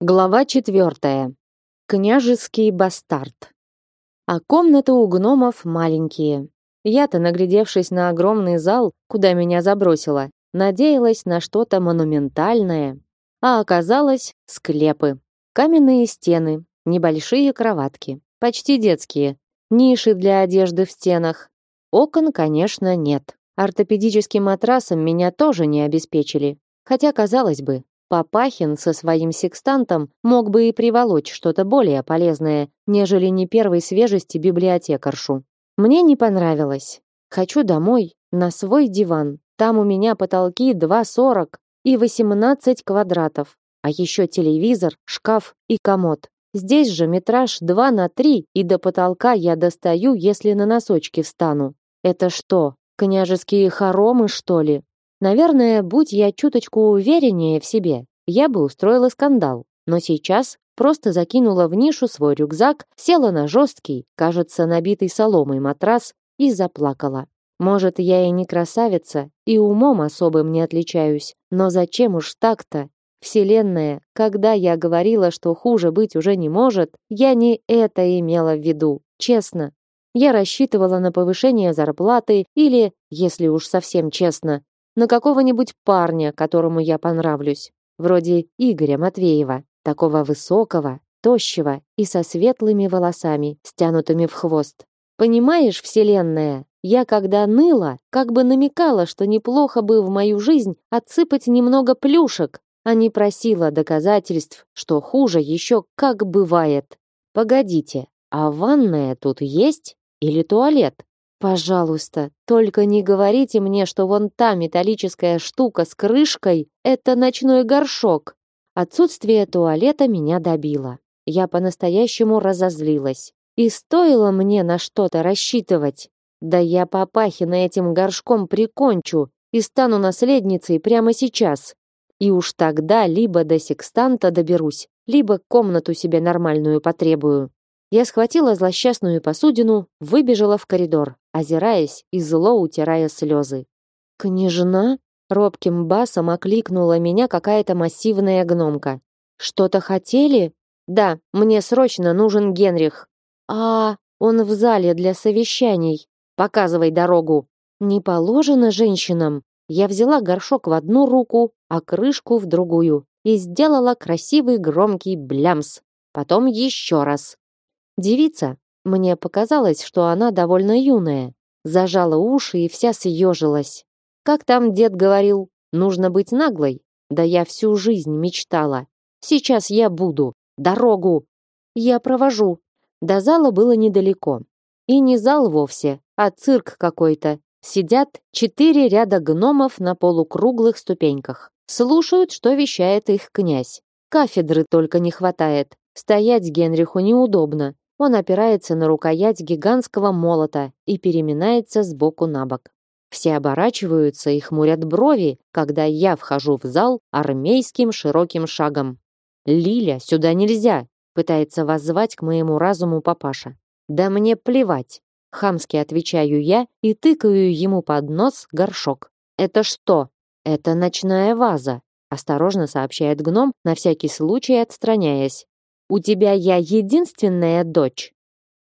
Глава четвертая. Княжеский бастард. А комнаты у гномов маленькие. Я-то, наглядевшись на огромный зал, куда меня забросило, надеялась на что-то монументальное, а оказалось склепы. Каменные стены, небольшие кроватки, почти детские, ниши для одежды в стенах. Окон, конечно, нет. Ортопедическим матрасом меня тоже не обеспечили. Хотя, казалось бы, Папахин со своим секстантом мог бы и приволочь что-то более полезное, нежели не первой свежести библиотекаршу. Мне не понравилось. Хочу домой, на свой диван. Там у меня потолки 2,40 и 18 квадратов. А еще телевизор, шкаф и комод. Здесь же метраж 2 на 3, и до потолка я достаю, если на носочки встану. Это что, княжеские хоромы, что ли? Наверное, будь я чуточку увереннее в себе, я бы устроила скандал. Но сейчас просто закинула в нишу свой рюкзак, села на жесткий, кажется, набитый соломой матрас и заплакала. Может, я и не красавица, и умом особым не отличаюсь, но зачем уж так-то? Вселенная, когда я говорила, что хуже быть уже не может, я не это имела в виду, честно. Я рассчитывала на повышение зарплаты или, если уж совсем честно, на какого-нибудь парня, которому я понравлюсь, вроде Игоря Матвеева, такого высокого, тощего и со светлыми волосами, стянутыми в хвост. Понимаешь, вселенная, я когда ныла, как бы намекала, что неплохо бы в мою жизнь отсыпать немного плюшек, а не просила доказательств, что хуже еще как бывает. Погодите, а ванная тут есть или туалет? Пожалуйста, только не говорите мне, что вон та металлическая штука с крышкой это ночной горшок. Отсутствие туалета меня добило. Я по-настоящему разозлилась. И стоило мне на что-то рассчитывать. Да я Папахина этим горшком прикончу и стану наследницей прямо сейчас. И уж тогда либо до секстанта доберусь, либо комнату себе нормальную потребую. Я схватила злосчастную посудину, выбежала в коридор, озираясь и зло утирая слезы. «Княжна?» — робким басом окликнула меня какая-то массивная гномка. «Что-то хотели?» «Да, мне срочно нужен Генрих». «А, он в зале для совещаний. Показывай дорогу». «Не положено женщинам». Я взяла горшок в одну руку, а крышку в другую и сделала красивый громкий блямс. Потом еще раз. Девица, мне показалось, что она довольно юная, зажала уши и вся съежилась. Как там дед говорил, нужно быть наглой? Да я всю жизнь мечтала. Сейчас я буду. Дорогу. Я провожу. До зала было недалеко. И не зал вовсе, а цирк какой-то. Сидят четыре ряда гномов на полукруглых ступеньках. Слушают, что вещает их князь. Кафедры только не хватает. Стоять Генриху неудобно. Он опирается на рукоять гигантского молота и переминается с боку на бок. Все оборачиваются и хмурят брови, когда я вхожу в зал армейским широким шагом. «Лиля, сюда нельзя!» пытается воззвать к моему разуму папаша. «Да мне плевать!» Хамски отвечаю я и тыкаю ему под нос горшок. «Это что?» «Это ночная ваза», осторожно сообщает гном, на всякий случай отстраняясь. У тебя я единственная дочь?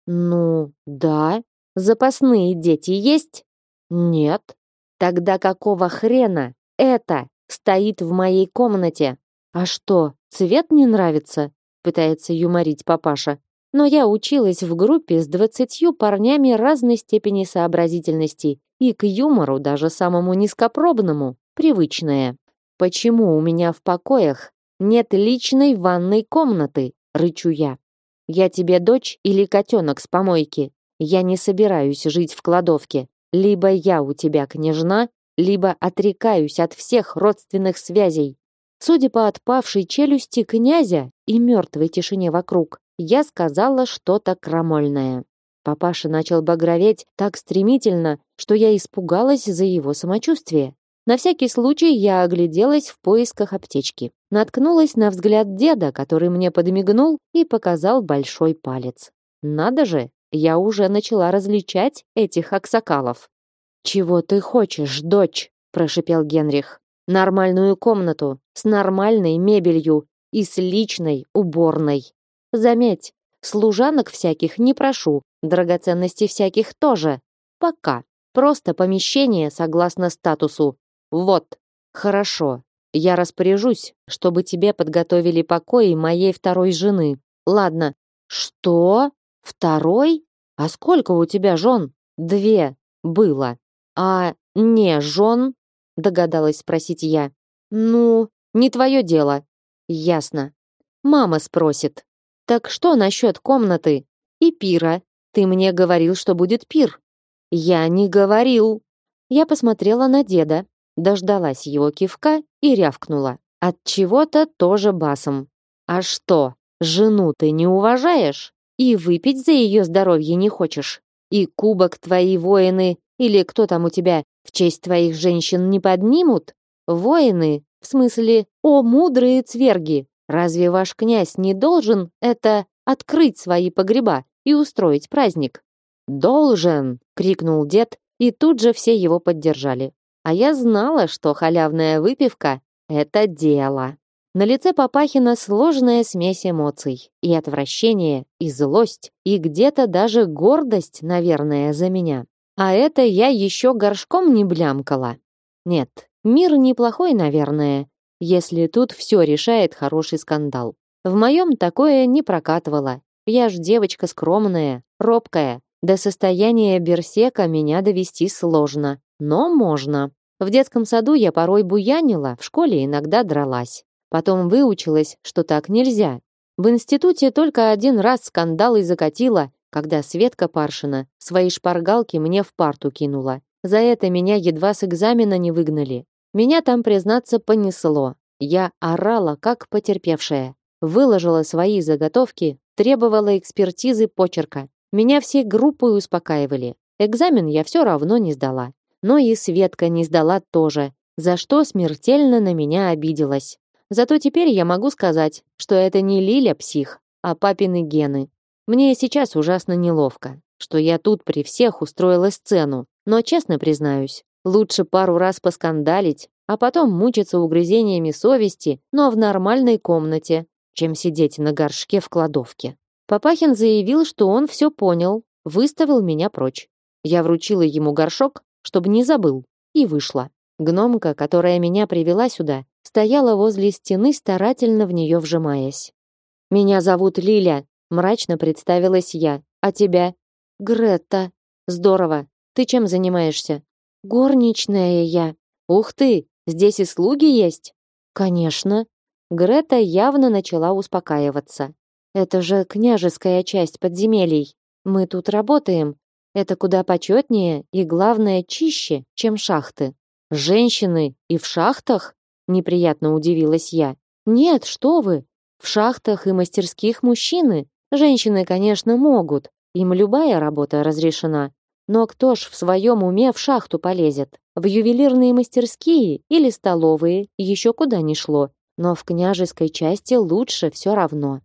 Ну, да. Запасные дети есть? Нет. Тогда какого хрена это стоит в моей комнате? А что, цвет не нравится? Пытается юморить папаша. Но я училась в группе с двадцатью парнями разной степени сообразительности и к юмору, даже самому низкопробному, привычное. Почему у меня в покоях нет личной ванной комнаты? Рычу я. Я тебе дочь или котенок с помойки? Я не собираюсь жить в кладовке. Либо я у тебя княжна, либо отрекаюсь от всех родственных связей. Судя по отпавшей челюсти князя и мертвой тишине вокруг, я сказала что-то крамольное. Папаша начал багроветь так стремительно, что я испугалась за его самочувствие. На всякий случай я огляделась в поисках аптечки. Наткнулась на взгляд деда, который мне подмигнул и показал большой палец. Надо же, я уже начала различать этих аксакалов. «Чего ты хочешь, дочь?» – прошипел Генрих. «Нормальную комнату, с нормальной мебелью и с личной уборной. Заметь, служанок всяких не прошу, драгоценностей всяких тоже. Пока. Просто помещение согласно статусу. Вот. Хорошо. Я распоряжусь, чтобы тебе подготовили покои моей второй жены. Ладно. Что? Второй? А сколько у тебя жен? Две. Было. А не жен? Догадалась спросить я. Ну, не твое дело. Ясно. Мама спросит. Так что насчет комнаты и пира? Ты мне говорил, что будет пир. Я не говорил. Я посмотрела на деда, дождалась его кивка и рявкнула. От чего-то тоже басом. А что, жену ты не уважаешь? И выпить за ее здоровье не хочешь? И кубок твои воины или кто там у тебя в честь твоих женщин не поднимут? Воины, в смысле, о мудрые цверги, разве ваш князь не должен это открыть свои погреба и устроить праздник? Должен, крикнул дед, и тут же все его поддержали. А я знала, что халявная выпивка это дело. На лице Папахина сложная смесь эмоций. И отвращение, и злость, и где-то даже гордость, наверное, за меня. А это я еще горшком не блямкала. Нет, мир неплохой, наверное, если тут все решает хороший скандал. В моем такое не прокатывало. Я ж девочка скромная, робкая. До состояния берсека меня довести сложно, но можно. В детском саду я порой буянила, в школе иногда дралась. Потом выучилась, что так нельзя. В институте только один раз скандал и закатила, когда Светка Паршина свои шпаргалки мне в парту кинула. За это меня едва с экзамена не выгнали. Меня там, признаться, понесло. Я орала, как потерпевшая. Выложила свои заготовки, требовала экспертизы почерка. Меня все группой успокаивали. Экзамен я все равно не сдала. Но и Светка не сдала тоже, за что смертельно на меня обиделась. Зато теперь я могу сказать, что это не Лиля псих, а папины гены. Мне сейчас ужасно неловко, что я тут при всех устроила сцену, но честно признаюсь, лучше пару раз поскандалить, а потом мучиться угрызениями совести, но в нормальной комнате, чем сидеть на горшке в кладовке. Папахин заявил, что он все понял, выставил меня прочь. Я вручила ему горшок, чтобы не забыл, и вышла. Гномка, которая меня привела сюда, стояла возле стены, старательно в нее вжимаясь. «Меня зовут Лиля», — мрачно представилась я. «А тебя?» «Гретта». «Здорово. Ты чем занимаешься?» «Горничная я». «Ух ты, здесь и слуги есть?» «Конечно». Грета явно начала успокаиваться. «Это же княжеская часть подземелий. Мы тут работаем. Это куда почетнее и, главное, чище, чем шахты». «Женщины и в шахтах?» неприятно удивилась я. Нет, что вы? В шахтах и мастерских мужчины. Женщины, конечно, могут. Им любая работа разрешена. Но кто ж в своем уме в шахту полезет? В ювелирные мастерские или столовые еще куда ни шло. Но в княжеской части лучше все равно.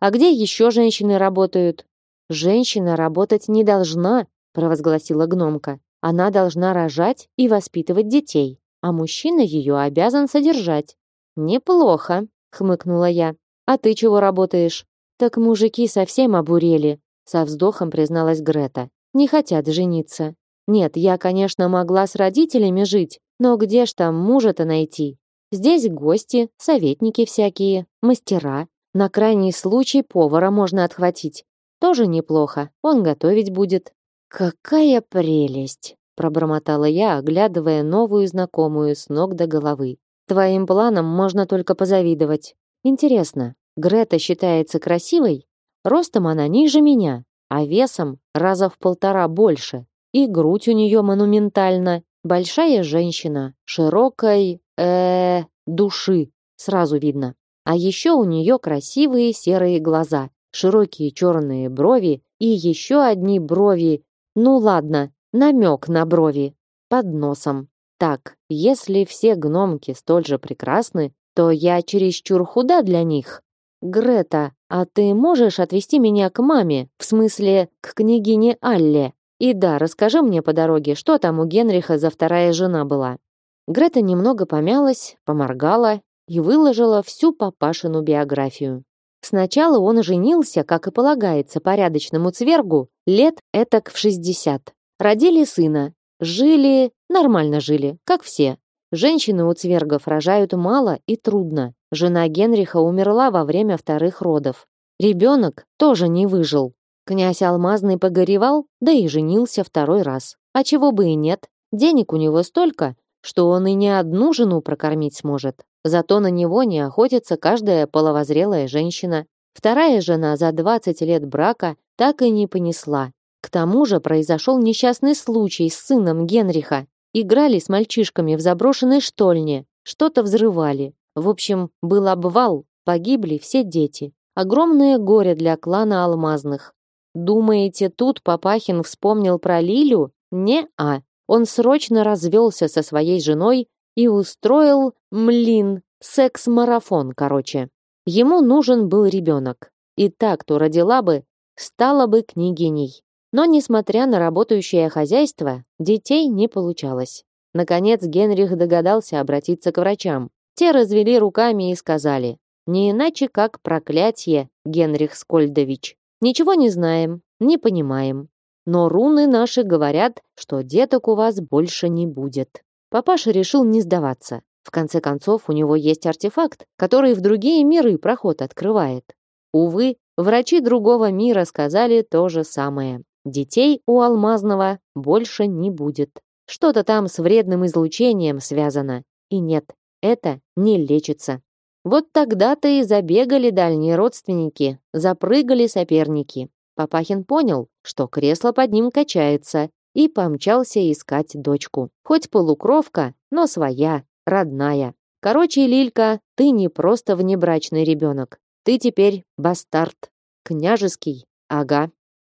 А где еще женщины работают? Женщина работать не должна, провозгласила гномка. Она должна рожать и воспитывать детей а мужчина ее обязан содержать. Неплохо, хмыкнула я. А ты чего работаешь? Так мужики совсем обурели, со вздохом призналась Грета. Не хотят жениться. Нет, я, конечно, могла с родителями жить, но где ж там мужа-то найти? Здесь гости, советники всякие, мастера. На крайний случай повара можно отхватить. Тоже неплохо, он готовить будет. Какая прелесть! пробормотала я, оглядывая новую знакомую с ног до головы. Твоим планам можно только позавидовать. Интересно, Грета считается красивой? Ростом она ниже меня, а весом раза в полтора больше. И грудь у нее монументальна. Большая женщина, широкой, э, души, сразу видно. А еще у нее красивые серые глаза, широкие черные брови и еще одни брови. Ну ладно, намек на брови под носом. Так, если все гномки столь же прекрасны, то я чересчур худа для них. Грета, а ты можешь отвезти меня к маме, в смысле, к княгине Алле? И да, расскажи мне по дороге, что там у Генриха за вторая жена была. Грета немного помялась, поморгала и выложила всю папашину биографию. Сначала он женился, как и полагается порядочному цвергу, лет этак в 60. Родили сына. Жили, нормально жили, как все. Женщины у цвергов рожают мало и трудно. Жена Генриха умерла во время вторых родов. Ребенок тоже не выжил. Князь Алмазный погоревал, да и женился второй раз. А чего бы и нет. Денег у него столько, что он и не одну жену прокормить сможет. Зато на него не охотится каждая половозрелая женщина. Вторая жена за 20 лет брака так и не понесла. К тому же произошел несчастный случай с сыном Генриха. Играли с мальчишками в заброшенной штольне, что-то взрывали. В общем, был обвал, погибли все дети. Огромное горе для клана Алмазных. Думаете, тут Папахин вспомнил про Лилю? Не-а. Он срочно развелся со своей женой и устроил, млин, секс-марафон, короче. Ему нужен был ребенок. И так, кто родила бы, стала бы княгиней. Но, несмотря на работающее хозяйство, детей не получалось. Наконец Генрих догадался обратиться к врачам. Те развели руками и сказали, не иначе как проклятие, Генрих Скольдович. Ничего не знаем, не понимаем. Но руны наши говорят, что деток у вас больше не будет. Папаша решил не сдаваться. В конце концов, у него есть артефакт, который в другие миры проход открывает. Увы, врачи другого мира сказали то же самое. Детей у Алмазного больше не будет. Что-то там с вредным излучением связано. И нет, это не лечится. Вот тогда-то и забегали дальние родственники, запрыгали соперники. Папахин понял, что кресло под ним качается, и помчался искать дочку. Хоть полукровка, но своя, родная. Короче, Лилька, ты не просто внебрачный ребенок. Ты теперь бастард. Княжеский. Ага.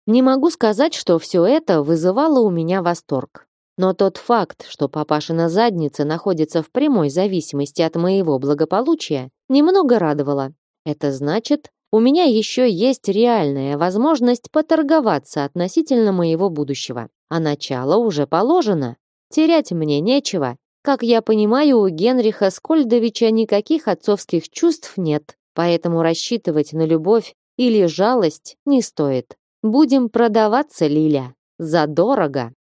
Не могу сказать, что все это вызывало у меня восторг. Но тот факт, что папашина задница находится в прямой зависимости от моего благополучия, немного радовало. Это значит, у меня еще есть реальная возможность поторговаться относительно моего будущего. А начало уже положено. Терять мне нечего. Как я понимаю, у Генриха Скольдовича никаких отцовских чувств нет, поэтому рассчитывать на любовь или жалость не стоит. Будем продаваться, Лиля, задорого.